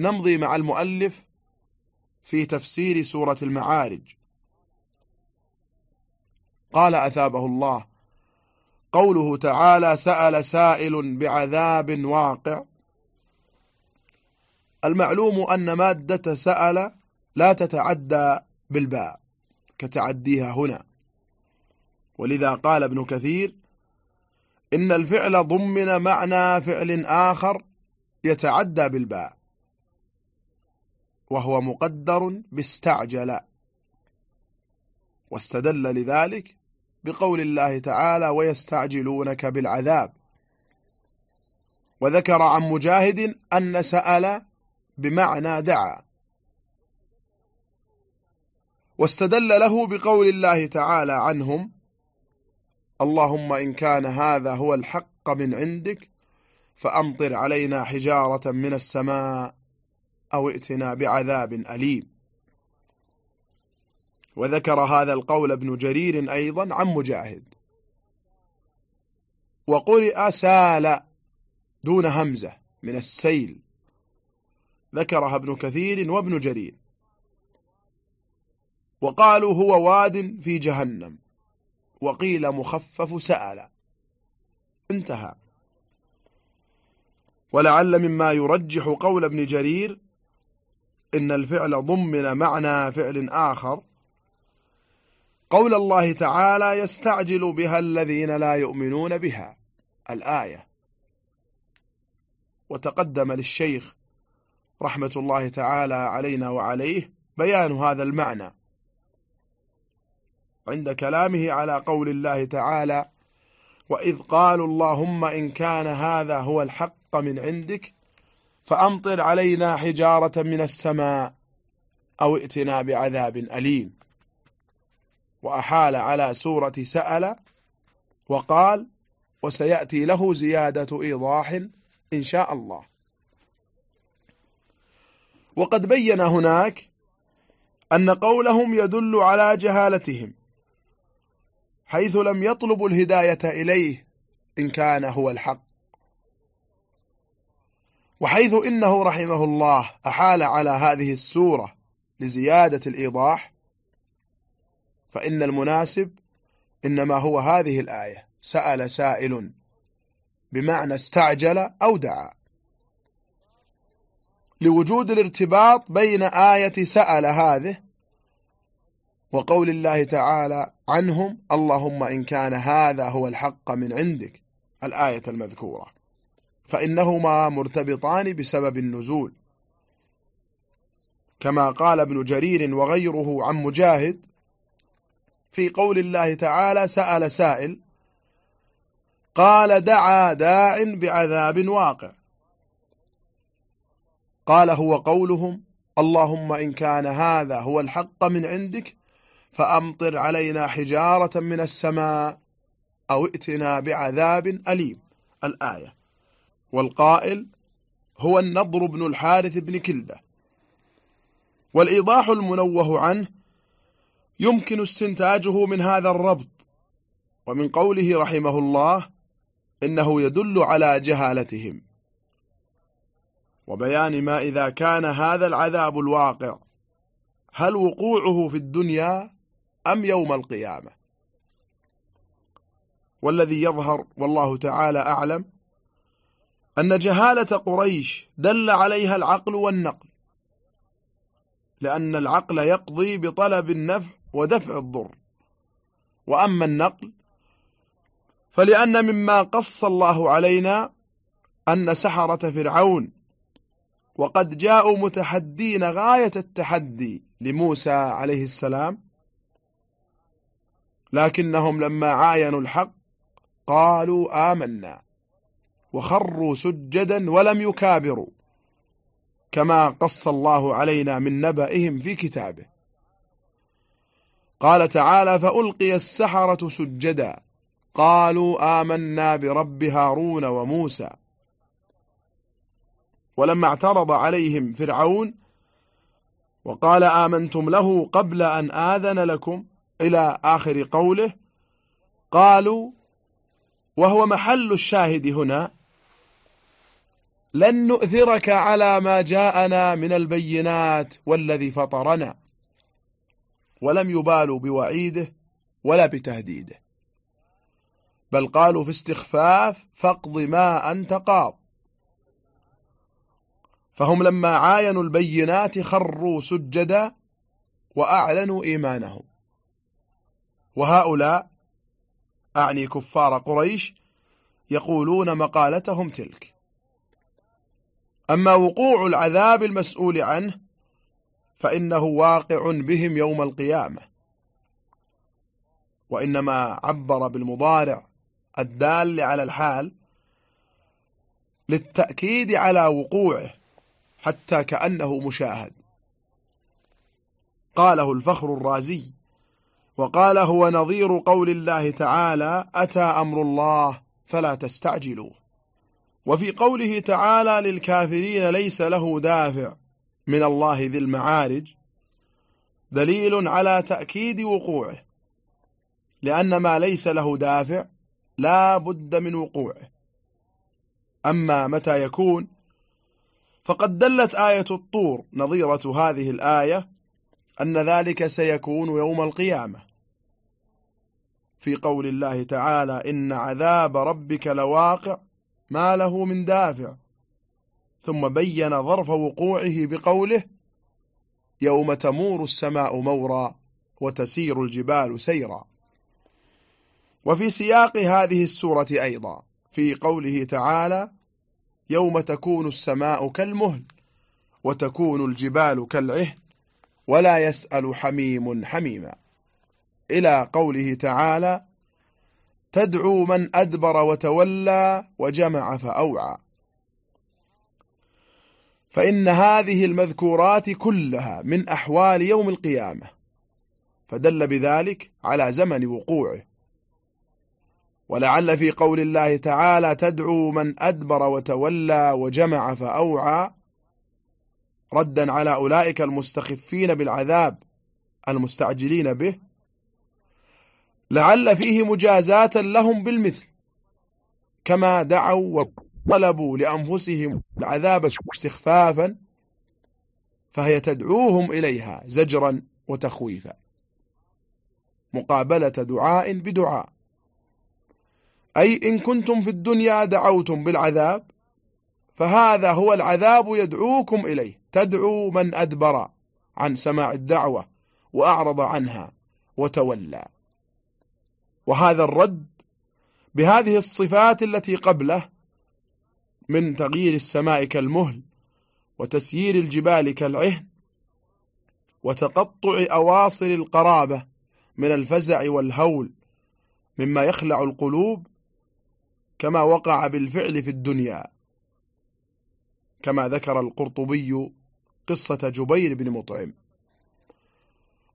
نمضي مع المؤلف في تفسير سورة المعارج. قال أثابه الله قوله تعالى سأل سائل بعذاب واقع المعلوم أن مادة سأل لا تتعدى بالباء كتعديها هنا. ولذا قال ابن كثير إن الفعل ضمن معنى فعل آخر يتعدى بالباء وهو مقدر باستعجل. واستدل لذلك بقول الله تعالى ويستعجلونك بالعذاب وذكر عن مجاهد أن سأل بمعنى دعا. واستدل له بقول الله تعالى عنهم اللهم إن كان هذا هو الحق من عندك فأمطر علينا حجارة من السماء أو ائتنا بعذاب أليم. وذكر هذا القول ابن جرير أيضا عن مجاهد. وقرئ سال دون همزة من السيل. ذكرها ابن كثير وابن جرير. وقالوا هو واد في جهنم. وقيل مخفف سأل. انتهى. ولعل مما يرجح قول ابن جرير إن الفعل ضمن معنى فعل آخر. قول الله تعالى يستعجل بها الذين لا يؤمنون بها. الآية. وتقدم للشيخ رحمة الله تعالى علينا وعليه بيان هذا المعنى. عند كلامه على قول الله تعالى وإذ قالوا اللهم إن كان هذا هو الحق من عندك فأمطر علينا حجارة من السماء أو ائتنا بعذاب أليم. وأحال على سورة سأل وقال وسيأتي له زيادة إيضاح إن شاء الله. وقد بين هناك أن قولهم يدل على جهالتهم حيث لم يطلبوا الهداية إليه إن كان هو الحق. وحيث إنه رحمه الله أحال على هذه السورة لزيادة الإيضاح فإن المناسب إنما هو هذه الآية سأل سائل بمعنى استعجل أو دعا. لوجود الارتباط بين آية سأل هذه وقول الله تعالى عنهم اللهم إن كان هذا هو الحق من عندك الآية المذكورة. فإنهما مرتبطان بسبب النزول. كما قال ابن جرير وغيره عن مجاهد في قول الله تعالى سأل سائل قال دعا داع بعذاب واقع. قال هو قولهم اللهم إن كان هذا هو الحق من عندك فأمطر علينا حجارة من السماء أو ائتنا بعذاب أليم. الآية. والقائل هو النضر بن الحارث بن كلدة. والإيضاح المنوه عنه يمكن استنتاجه من هذا الربط ومن قوله رحمه الله إنه يدل على جهالتهم. وبيان ما إذا كان هذا العذاب الواقع هل وقوعه في الدنيا أم يوم القيامة؟ والذي يظهر والله تعالى أعلم أن جهالة قريش دل عليها العقل والنقل لأن العقل يقضي بطلب النفع ودفع الضر. وأما النقل فلأن مما قص الله علينا أن سحرة فرعون وقد جاءوا متحدين غاية التحدي لموسى عليه السلام لكنهم لما عاينوا الحق قالوا آمنا. وخروا سجدا ولم يكابروا كما قص الله علينا من نبأهم في كتابه. قال تعالى فألقي السحرة سجدا قالوا آمنا برب هارون وموسى. ولما اعترض عليهم فرعون وقال آمنتم له قبل أن آذن لكم إلى آخر قوله قالوا وهو محل الشاهد هنا لن نؤثرك على ما جاءنا من البينات والذي فطرنا. ولم يبالوا بوعيده ولا بتهديده. بل قالوا في استخفاف فاقض ما أنت قاض. فهم لما عاينوا البينات خروا سجدا وأعلنوا إيمانهم. وهؤلاء أعني كفار قريش يقولون مقالتهم تلك. أما وقوع العذاب المسؤول عنه فإنه واقع بهم يوم القيامة. وإنما عبر بالمضارع الدال على الحال للتأكيد على وقوعه حتى كأنه مشاهد. قاله الفخر الرازي وقال هو نظير قول الله تعالى أتى أمر الله فلا تستعجلوه. وفي قوله تعالى للكافرين ليس له دافع من الله ذي المعارج دليل على تأكيد وقوعه. لأن ما ليس له دافع لا بد من وقوعه. أما متى يكون فقد دلت آية الطور نظيرة هذه الآية أن ذلك سيكون يوم القيامة. في قول الله تعالى إن عذاب ربك لواقع ما له من دافع. ثم بين ظرف وقوعه بقوله يوم تمور السماء مورا وتسير الجبال سيرا. وفي سياق هذه السورة أيضا في قوله تعالى يوم تكون السماء كالمهل وتكون الجبال كالعهن ولا يسأل حميم حميما. إلى قوله تعالى تدعو من أدبر وتولى وجمع فأوعى. فإن هذه المذكورات كلها من أحوال يوم القيامة. فدل بذلك على زمن وقوعه. ولعل في قول الله تعالى تدعو من أدبر وتولى وجمع فأوعى. ردا على أولئك المستخفين بالعذاب المستعجلين به. لعل فيه مجازاة لهم بالمثل كما دعوا وطلبوا لأنفسهم العذاب استخفافا فهي تدعوهم إليها زجرا وتخويفا. مقابلة دعاء بدعاء. أي إن كنتم في الدنيا دعوتم بالعذاب فهذا هو العذاب يدعوكم إليه. تدعو من أدبر عن سماع الدعوة وأعرض عنها وتولى. وهذا الرد بهذه الصفات التي قبله من تغيير السماء كالمهل وتسيير الجبال كالعهن وتقطع أواصر القرابة من الفزع والهول مما يخلع القلوب كما وقع بالفعل في الدنيا. كما ذكر القرطبي قصة جبير بن مطعم.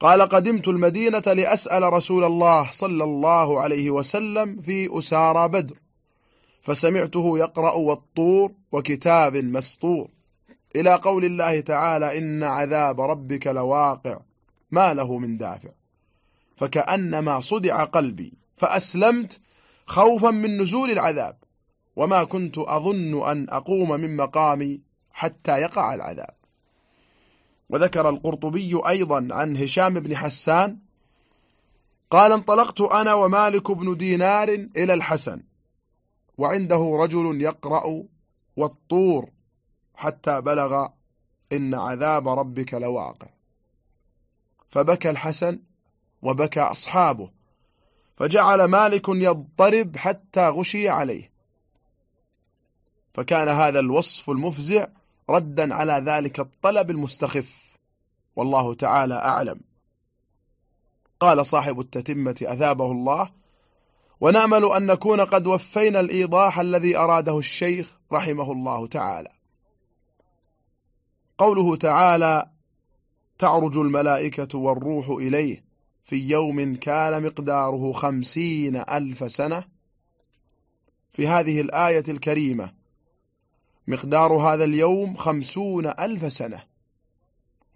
قال قدمت المدينة لأسأل رسول الله صلى الله عليه وسلم في أسارى بدر فسمعته يقرأ والطور وكتاب مسطور. إلى قول الله تعالى إن عذاب ربك لواقع ما له من دافع. فكأنما صدع قلبي فأسلمت خوفا من نزول العذاب وما كنت أظن أن أقوم من مقامي حتى يقع العذاب. وذكر القرطبي أيضا عن هشام بن حسان قال انطلقت أنا ومالك بن دينار إلى الحسن وعنده رجل يقرأ والطور حتى بلغ إن عذاب ربك لواقع. فبكى الحسن وبكى أصحابه فجعل مالك يضطرب حتى غشي عليه. فكان هذا الوصف المفزع ردا على ذلك الطلب المستخف. والله تعالى أعلم. قال صاحب التتمة أثابه الله ونأمل أن نكون قد وفينا الإيضاح الذي أراده الشيخ رحمه الله تعالى. قوله تعالى تعرج الملائكة والروح إليه في يوم كان مقداره خمسين ألف سنة. في هذه الآية الكريمة مقدار هذا اليوم خمسون ألف سنة.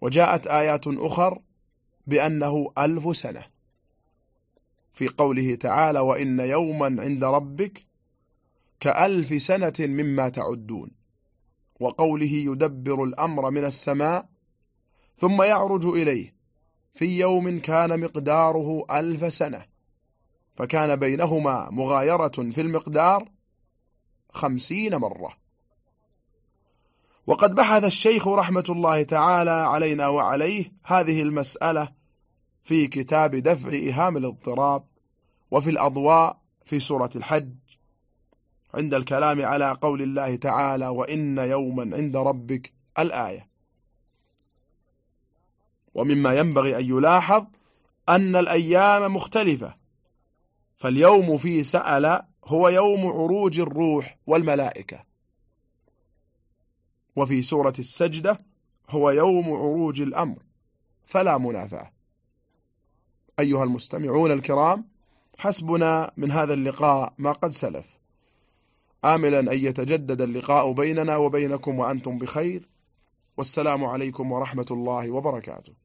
وجاءت آيات أخر بأنه ألف سنة. في قوله تعالى وإن يوما عند ربك كألف سنة مما تعدون وقوله يدبر الأمر من السماء ثم يعرج إليه في يوم كان مقداره ألف سنة. فكان بينهما مغايرة في المقدار خمسين مرة. وقد بحث الشيخ رحمة الله تعالى علينا وعليه هذه المسألة في كتاب دفع إهام الاضطراب وفي الأضواء في سورة الحج عند الكلام على قول الله تعالى وإن يوما عند ربك الآية. ومما ينبغي أن يلاحظ أن الأيام مختلفة فاليوم في سأل هو يوم عروج الروح والملائكة. وفي سورة السجدة هو يوم عروج الأمر فلا منافاة. أيها المستمعون الكرام حسبنا من هذا اللقاء ما قد سلف. آملا أن يتجدد اللقاء بيننا وبينكم وأنتم بخير. والسلام عليكم ورحمة الله وبركاته.